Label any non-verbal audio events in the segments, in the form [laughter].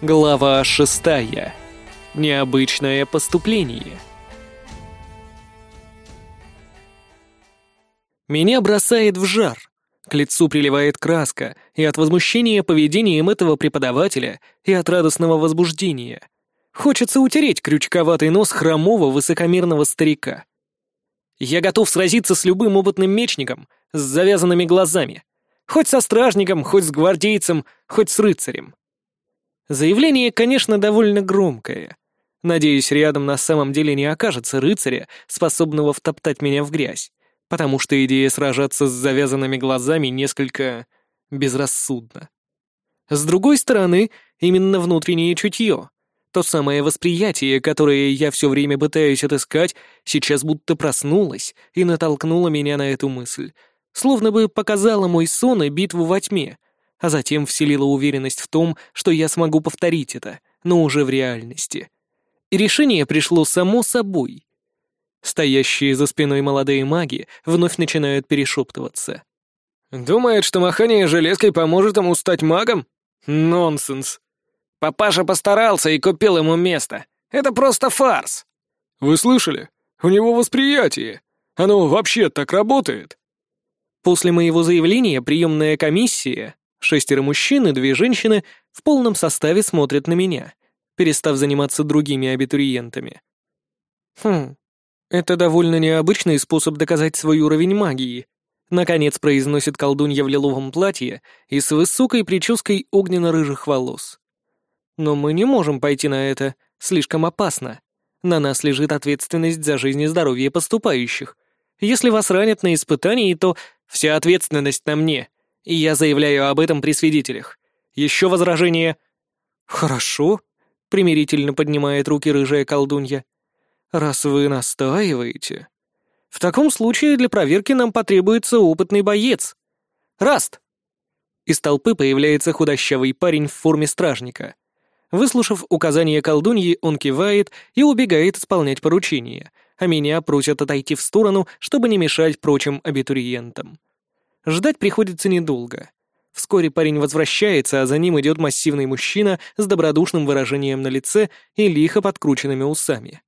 Глава шестая. Необычное поступление. Меня бросает в жар. К лицу приливает краска, и от возмущения поведением этого преподавателя, и от радостного возбуждения. Хочется утереть крючковатый нос хромого высокомерного старика. Я готов сразиться с любым опытным мечником с завязанными глазами. Хоть со стражником, хоть с гвардейцем, хоть с рыцарем. Заявление, конечно, довольно громкое. Надеюсь, рядом на самом деле не окажется рыцаря, способного втоптать меня в грязь, потому что идея сражаться с завязанными глазами несколько безрассудна. С другой стороны, именно внутреннее чутье, то самое восприятие, которое я все время пытаюсь отыскать, сейчас будто проснулось и натолкнуло меня на эту мысль, словно бы показало мой сон и битву во тьме, а затем вселила уверенность в том, что я смогу повторить это, но уже в реальности. И решение пришло само собой. Стоящие за спиной молодые маги вновь начинают перешептываться. «Думает, что махание железкой поможет ему стать магом? Нонсенс!» «Папаша постарался и купил ему место. Это просто фарс!» «Вы слышали? У него восприятие. Оно вообще так работает?» После моего заявления приемная комиссия Шестеро мужчин и две женщины в полном составе смотрят на меня, перестав заниматься другими абитуриентами. Хм, это довольно необычный способ доказать свой уровень магии. Наконец произносит колдунья в лиловом платье и с высокой прической огненно-рыжих волос. Но мы не можем пойти на это, слишком опасно. На нас лежит ответственность за жизнь и здоровье поступающих. Если вас ранят на испытании, то вся ответственность на мне — и я заявляю об этом при свидетелях. Еще возражение?» «Хорошо», — примирительно поднимает руки рыжая колдунья. «Раз вы настаиваете...» «В таком случае для проверки нам потребуется опытный боец. Раст!» Из толпы появляется худощавый парень в форме стражника. Выслушав указание колдуньи, он кивает и убегает исполнять поручение, а меня просят отойти в сторону, чтобы не мешать прочим абитуриентам. Ждать приходится недолго. Вскоре парень возвращается, а за ним идет массивный мужчина с добродушным выражением на лице и лихо подкрученными усами.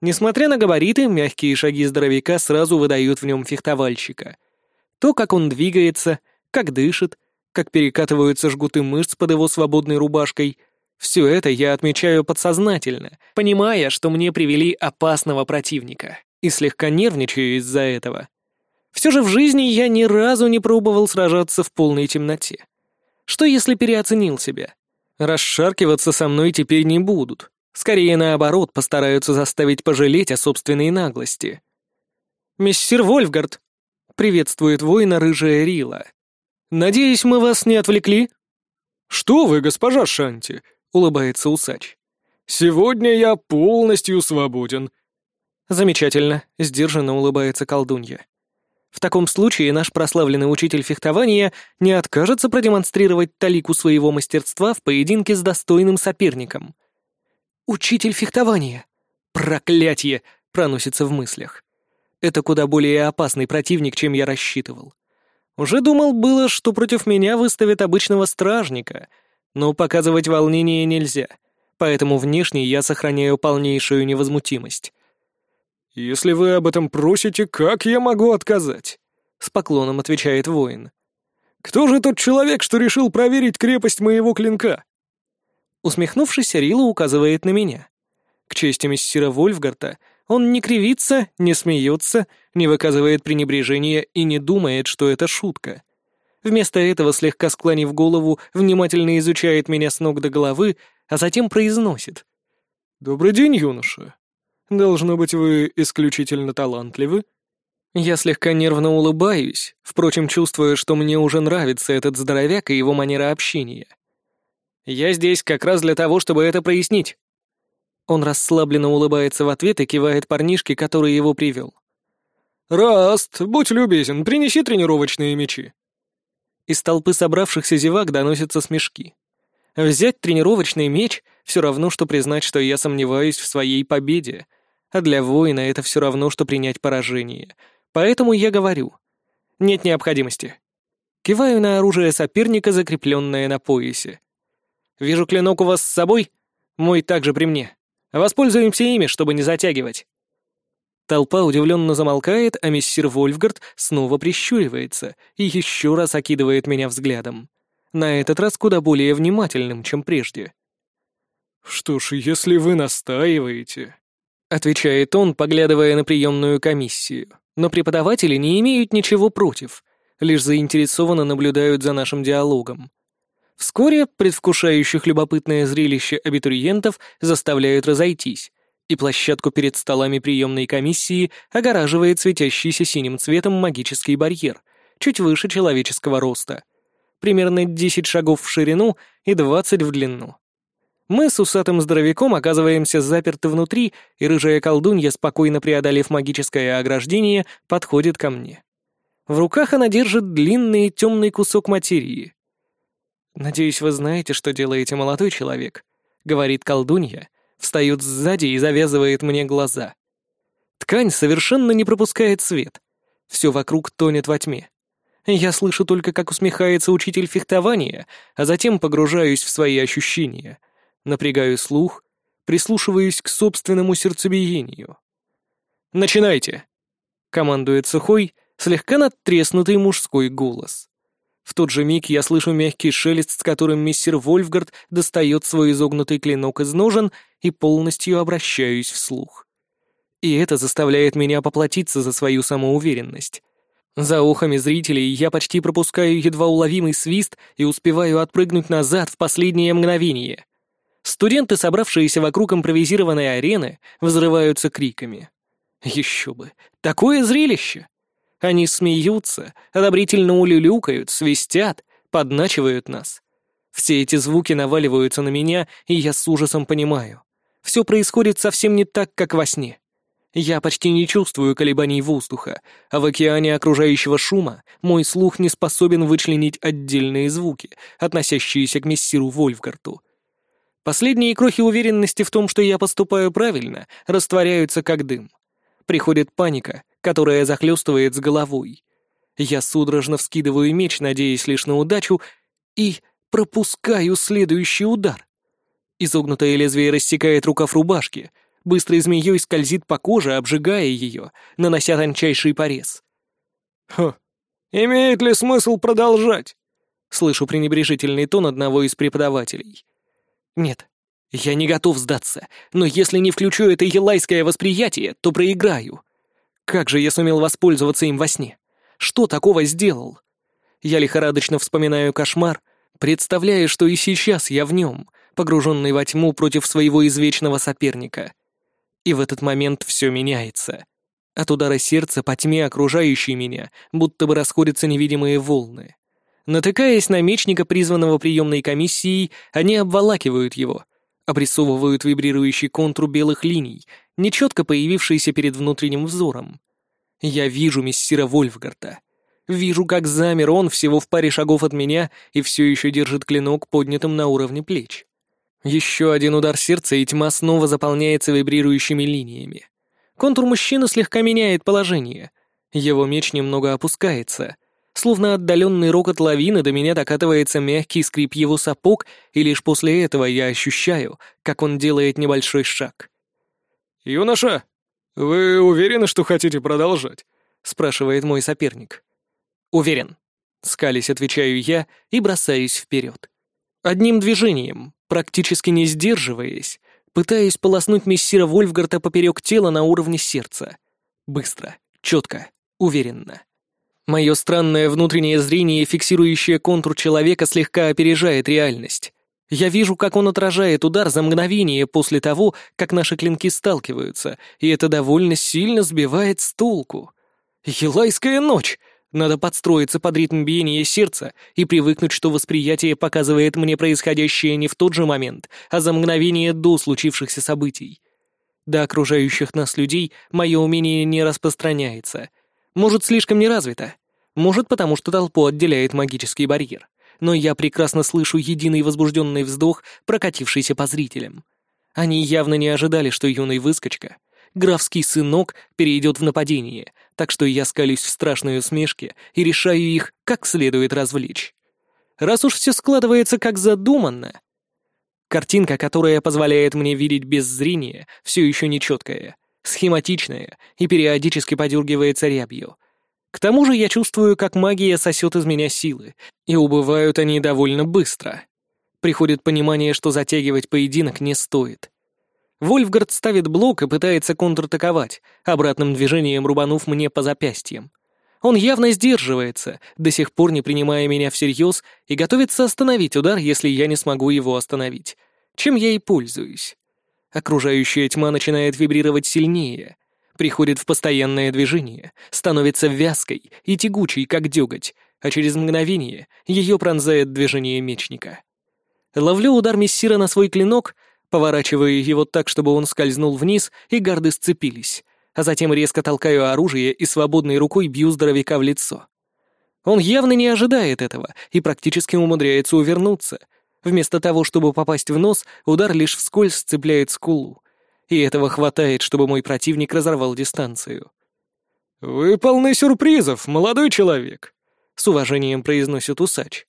Несмотря на габариты, мягкие шаги здоровяка сразу выдают в нем фехтовальщика. То, как он двигается, как дышит, как перекатываются жгуты мышц под его свободной рубашкой — все это я отмечаю подсознательно, понимая, что мне привели опасного противника, и слегка нервничаю из-за этого. Все же в жизни я ни разу не пробовал сражаться в полной темноте. Что если переоценил себя? Расшаркиваться со мной теперь не будут. Скорее, наоборот, постараются заставить пожалеть о собственной наглости. «Мессир Вольфгард!» — приветствует воина рыжая Рила. «Надеюсь, мы вас не отвлекли?» «Что вы, госпожа Шанти?» — улыбается усач. «Сегодня я полностью свободен». «Замечательно», — сдержанно улыбается колдунья. В таком случае наш прославленный учитель фехтования не откажется продемонстрировать талику своего мастерства в поединке с достойным соперником. «Учитель фехтования! Проклятье!» — проносится в мыслях. Это куда более опасный противник, чем я рассчитывал. Уже думал было, что против меня выставят обычного стражника, но показывать волнение нельзя, поэтому внешне я сохраняю полнейшую невозмутимость. «Если вы об этом просите, как я могу отказать?» — с поклоном отвечает воин. «Кто же тот человек, что решил проверить крепость моего клинка?» Усмехнувшись, Рила указывает на меня. К чести мессира Вольфгарта, он не кривится, не смеется, не выказывает пренебрежения и не думает, что это шутка. Вместо этого, слегка склонив голову, внимательно изучает меня с ног до головы, а затем произносит. «Добрый день, юноша. Должно быть, вы исключительно талантливы?» Я слегка нервно улыбаюсь, впрочем, чувствуя, что мне уже нравится этот здоровяк и его манера общения. «Я здесь как раз для того, чтобы это прояснить». Он расслабленно улыбается в ответ и кивает парнишке, который его привел. «Раст, будь любезен, принеси тренировочные мечи». Из толпы собравшихся зевак доносятся смешки. Взять тренировочный меч — все равно, что признать, что я сомневаюсь в своей победе — а для воина это все равно, что принять поражение. Поэтому я говорю. Нет необходимости. Киваю на оружие соперника, закрепленное на поясе. Вижу клинок у вас с собой. Мой также при мне. Воспользуемся ими, чтобы не затягивать». Толпа удивленно замолкает, а мессир Вольфгард снова прищуривается и еще раз окидывает меня взглядом. На этот раз куда более внимательным, чем прежде. «Что ж, если вы настаиваете...» — отвечает он, поглядывая на приемную комиссию. Но преподаватели не имеют ничего против, лишь заинтересованно наблюдают за нашим диалогом. Вскоре предвкушающих любопытное зрелище абитуриентов заставляют разойтись, и площадку перед столами приемной комиссии огораживает светящийся синим цветом магический барьер, чуть выше человеческого роста. Примерно 10 шагов в ширину и 20 в длину. Мы с усатым здоровяком оказываемся заперты внутри, и рыжая колдунья, спокойно преодолев магическое ограждение, подходит ко мне. В руках она держит длинный темный кусок материи. «Надеюсь, вы знаете, что делаете, молодой человек», — говорит колдунья, встает сзади и завязывает мне глаза. Ткань совершенно не пропускает свет. Все вокруг тонет во тьме. Я слышу только, как усмехается учитель фехтования, а затем погружаюсь в свои ощущения. Напрягаю слух, прислушиваюсь к собственному сердцебиению. «Начинайте!» — командует сухой, слегка надтреснутый мужской голос. В тот же миг я слышу мягкий шелест, с которым мистер Вольфгард достает свой изогнутый клинок из ножен и полностью обращаюсь вслух. И это заставляет меня поплатиться за свою самоуверенность. За ухами зрителей я почти пропускаю едва уловимый свист и успеваю отпрыгнуть назад в последнее мгновение. Студенты, собравшиеся вокруг импровизированной арены, взрываются криками. Еще бы! Такое зрелище! Они смеются, одобрительно улюлюкают, свистят, подначивают нас. Все эти звуки наваливаются на меня, и я с ужасом понимаю. Все происходит совсем не так, как во сне. Я почти не чувствую колебаний воздуха, а в океане окружающего шума мой слух не способен вычленить отдельные звуки, относящиеся к мессиру Вольфгарту. Последние крохи уверенности в том, что я поступаю правильно, растворяются как дым. Приходит паника, которая захлестывает с головой. Я судорожно вскидываю меч, надеясь лишь на удачу, и пропускаю следующий удар. Изогнутое лезвие рассекает рукав рубашки, быстрой змеей скользит по коже, обжигая ее, нанося тончайший порез. «Хм, имеет ли смысл продолжать?» Слышу пренебрежительный тон одного из преподавателей. «Нет, я не готов сдаться, но если не включу это елайское восприятие, то проиграю. Как же я сумел воспользоваться им во сне? Что такого сделал? Я лихорадочно вспоминаю кошмар, представляя, что и сейчас я в нем, погруженный во тьму против своего извечного соперника. И в этот момент все меняется. От удара сердца по тьме окружающей меня, будто бы расходятся невидимые волны. Натыкаясь на мечника, призванного приемной комиссией, они обволакивают его, обрисовывают вибрирующий контур белых линий, нечетко появившийся перед внутренним взором. Я вижу мессира Вольфгарта. Вижу, как замер он всего в паре шагов от меня и все еще держит клинок поднятым на уровне плеч. Еще один удар сердца, и тьма снова заполняется вибрирующими линиями. Контур мужчины слегка меняет положение. Его меч немного опускается. Словно отдаленный рокот лавины до меня докатывается мягкий скрип его сапог, и лишь после этого я ощущаю, как он делает небольшой шаг. «Юноша, вы уверены, что хотите продолжать?» — спрашивает мой соперник. «Уверен», — скались отвечаю я и бросаюсь вперед. Одним движением, практически не сдерживаясь, пытаюсь полоснуть мессира Вольфгарта поперек тела на уровне сердца. Быстро, четко, уверенно. Мое странное внутреннее зрение, фиксирующее контур человека, слегка опережает реальность. Я вижу, как он отражает удар за мгновение после того, как наши клинки сталкиваются, и это довольно сильно сбивает с толку. Елайская ночь! Надо подстроиться под ритм биения сердца и привыкнуть, что восприятие показывает мне происходящее не в тот же момент, а за мгновение до случившихся событий. До окружающих нас людей мое умение не распространяется. Может, слишком не развито. Может, потому что толпу отделяет магический барьер но я прекрасно слышу единый возбужденный вздох, прокатившийся по зрителям. Они явно не ожидали, что юный выскочка, графский сынок, перейдет в нападение, так что я скалюсь в страшной усмешке и решаю их как следует развлечь. Раз уж все складывается как задуманно... Картинка, которая позволяет мне видеть без зрения, все еще нечеткая, схематичная и периодически подергивается рябью. К тому же я чувствую, как магия сосет из меня силы, и убывают они довольно быстро. Приходит понимание, что затягивать поединок не стоит. Вольфгард ставит блок и пытается контратаковать, обратным движением рубанув мне по запястьям. Он явно сдерживается, до сих пор не принимая меня всерьез, и готовится остановить удар, если я не смогу его остановить. Чем я и пользуюсь. Окружающая тьма начинает вибрировать сильнее, приходит в постоянное движение, становится вязкой и тягучей, как деготь, а через мгновение ее пронзает движение мечника. Ловлю удар мессира на свой клинок, поворачиваю его так, чтобы он скользнул вниз, и гарды сцепились, а затем резко толкаю оружие и свободной рукой бью здоровяка в лицо. Он явно не ожидает этого и практически умудряется увернуться. Вместо того, чтобы попасть в нос, удар лишь вскользь сцепляет скулу. И этого хватает, чтобы мой противник разорвал дистанцию. «Вы полны сюрпризов, молодой человек», — с уважением произносит усач.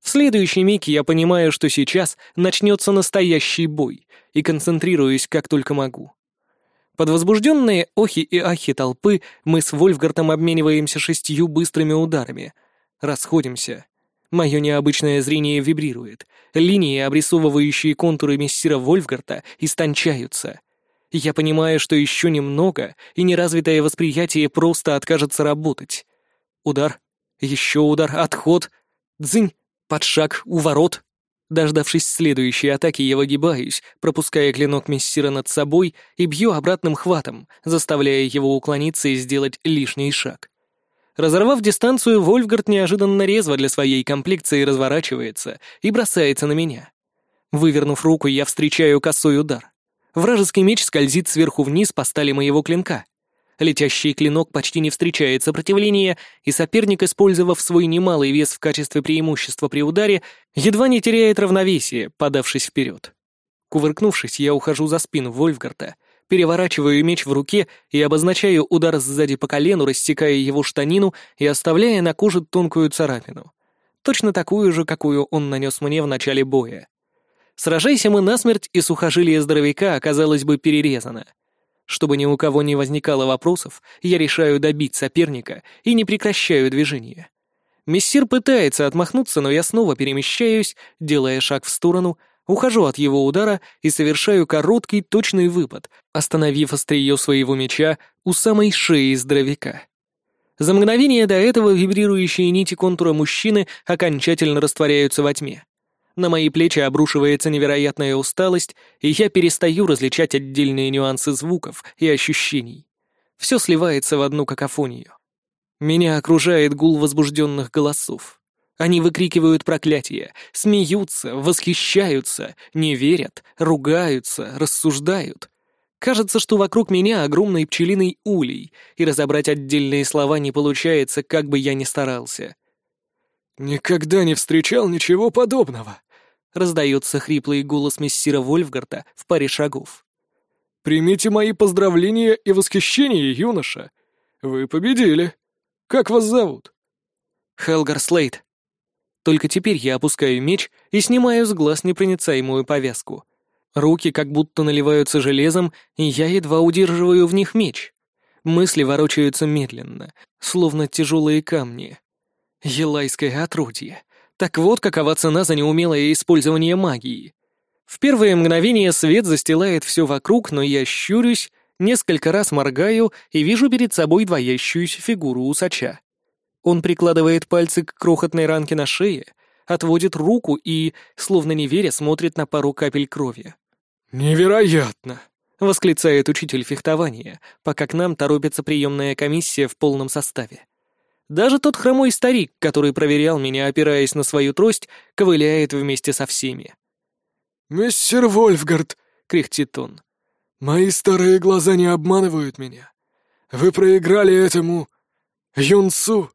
В следующий миг я понимаю, что сейчас начнется настоящий бой, и концентрируюсь как только могу. Под возбужденные охи и ахи толпы мы с Вольфгартом обмениваемся шестью быстрыми ударами. Расходимся. Мое необычное зрение вибрирует. Линии, обрисовывающие контуры мессира Вольфгарта, истончаются. Я понимаю, что еще немного, и неразвитое восприятие просто откажется работать. Удар. Еще удар. Отход. Дзынь. Подшаг у ворот. Дождавшись следующей атаки, я выгибаюсь, пропуская клинок мессира над собой и бью обратным хватом, заставляя его уклониться и сделать лишний шаг. Разорвав дистанцию, Вольфгард неожиданно резво для своей комплекции разворачивается и бросается на меня. Вывернув руку, я встречаю косой удар. Вражеский меч скользит сверху вниз по стали моего клинка. Летящий клинок почти не встречает сопротивления, и соперник, использовав свой немалый вес в качестве преимущества при ударе, едва не теряет равновесие, подавшись вперед. Кувыркнувшись, я ухожу за спину Вольфгарта, переворачиваю меч в руке и обозначаю удар сзади по колену, рассекая его штанину и оставляя на коже тонкую царапину. Точно такую же, какую он нанес мне в начале боя. Сражайся мы насмерть, и сухожилие здоровяка оказалось бы перерезано — чтобы ни у кого не возникало вопросов, я решаю добить соперника и не прекращаю движение. Мессир пытается отмахнуться, но я снова перемещаюсь, делая шаг в сторону, ухожу от его удара и совершаю короткий точный выпад, остановив острие своего меча у самой шеи здоровяка. За мгновение до этого вибрирующие нити контура мужчины окончательно растворяются во тьме. На мои плечи обрушивается невероятная усталость, и я перестаю различать отдельные нюансы звуков и ощущений. Все сливается в одну какофонию. Меня окружает гул возбужденных голосов. Они выкрикивают проклятия, смеются, восхищаются, не верят, ругаются, рассуждают. Кажется, что вокруг меня огромный пчелиный улей, и разобрать отдельные слова не получается, как бы я ни старался. «Никогда не встречал ничего подобного», — раздается хриплый голос мессира Вольфгарта в паре шагов. «Примите мои поздравления и восхищение, юноша. Вы победили. Как вас зовут?» «Хелгар Слейд». Только теперь я опускаю меч и снимаю с глаз непроницаемую повязку. Руки как будто наливаются железом, и я едва удерживаю в них меч. Мысли ворочаются медленно, словно тяжелые камни. Елайское отродье. Так вот, какова цена за неумелое использование магии. В первое мгновение свет застилает все вокруг, но я щурюсь, несколько раз моргаю и вижу перед собой двоящуюся фигуру усача. Он прикладывает пальцы к крохотной ранке на шее, отводит руку и, словно не веря, смотрит на пару капель крови. «Невероятно!» — восклицает учитель фехтования, пока к нам торопится приемная комиссия в полном составе. Даже тот хромой старик, который проверял меня, опираясь на свою трость, ковыляет вместе со всеми. «Мистер Вольфгард!» — кряхтит он. «Мои старые глаза не обманывают меня. Вы проиграли этому... юнцу!»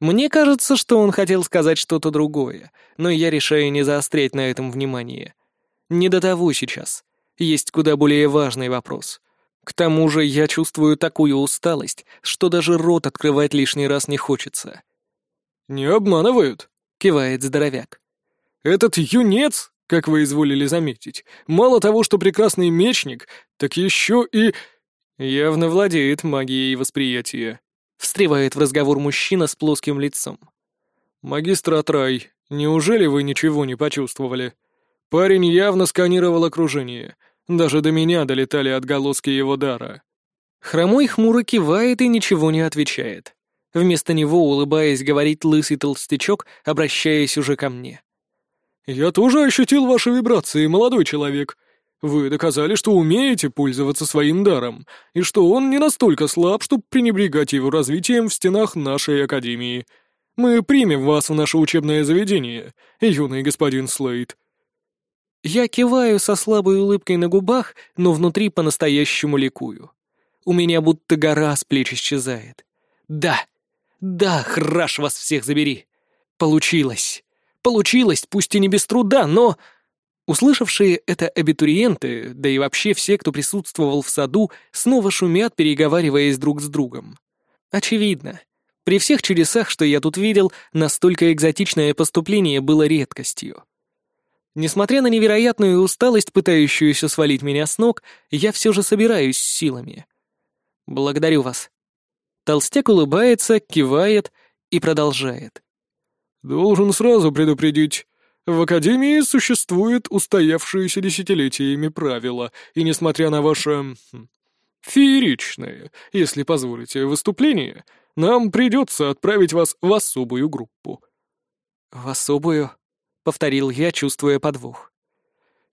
Мне кажется, что он хотел сказать что-то другое, но я решаю не заострять на этом внимание. Не до того сейчас. Есть куда более важный вопрос. К тому же я чувствую такую усталость, что даже рот открывать лишний раз не хочется. «Не обманывают», — кивает здоровяк. «Этот юнец как вы изволили заметить. Мало того, что прекрасный мечник, так еще и... Явно владеет магией восприятия. Встревает в разговор мужчина с плоским лицом. «Магистр Атрай, неужели вы ничего не почувствовали? Парень явно сканировал окружение. Даже до меня долетали отголоски его дара». Хромой хмуро кивает и ничего не отвечает. Вместо него, улыбаясь, говорит лысый толстячок, обращаясь уже ко мне. «Я тоже ощутил ваши вибрации, молодой человек. Вы доказали, что умеете пользоваться своим даром, и что он не настолько слаб, чтобы пренебрегать его развитием в стенах нашей академии. Мы примем вас в наше учебное заведение, юный господин Слейд». Я киваю со слабой улыбкой на губах, но внутри по-настоящему ликую. У меня будто гора с плеч исчезает. Да, да, храш вас всех забери. Получилось. Получилось, пусть и не без труда, но... Услышавшие это абитуриенты, да и вообще все, кто присутствовал в саду, снова шумят, переговариваясь друг с другом. Очевидно. При всех чудесах, что я тут видел, настолько экзотичное поступление было редкостью. Несмотря на невероятную усталость, пытающуюся свалить меня с ног, я все же собираюсь силами. Благодарю вас. Толстяк улыбается, кивает и продолжает. «Должен сразу предупредить. В Академии существует устоявшееся десятилетиями правило, и несмотря на ваше... Фееричное, если позволите, выступление, нам придется отправить вас в особую группу». «В особую?» — повторил я, чувствуя подвох.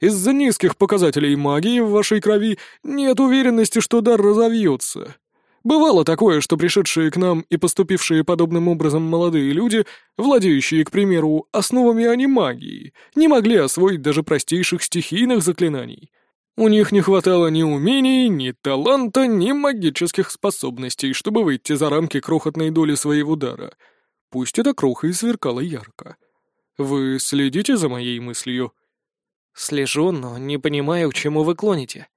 «Из-за низких показателей магии в вашей крови нет уверенности, что дар разовьется. Бывало такое, что пришедшие к нам и поступившие подобным образом молодые люди, владеющие, к примеру, основами анимагии, не могли освоить даже простейших стихийных заклинаний. У них не хватало ни умений, ни таланта, ни магических способностей, чтобы выйти за рамки крохотной доли своего дара. Пусть эта кроха и сверкала ярко. Вы следите за моей мыслью? Слежу, но не понимаю, к чему вы клоните.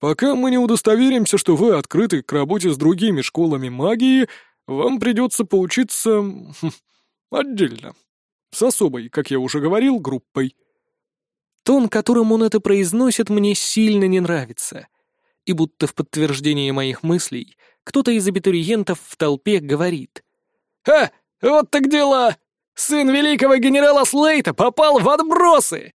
Пока мы не удостоверимся, что вы открыты к работе с другими школами магии, вам придется поучиться [laughs] отдельно. С особой, как я уже говорил, группой. Тон, которым он это произносит, мне сильно не нравится. И будто в подтверждение моих мыслей, кто-то из абитуриентов в толпе говорит. «Ха! Вот так дела! Сын великого генерала Слейта попал в отбросы!»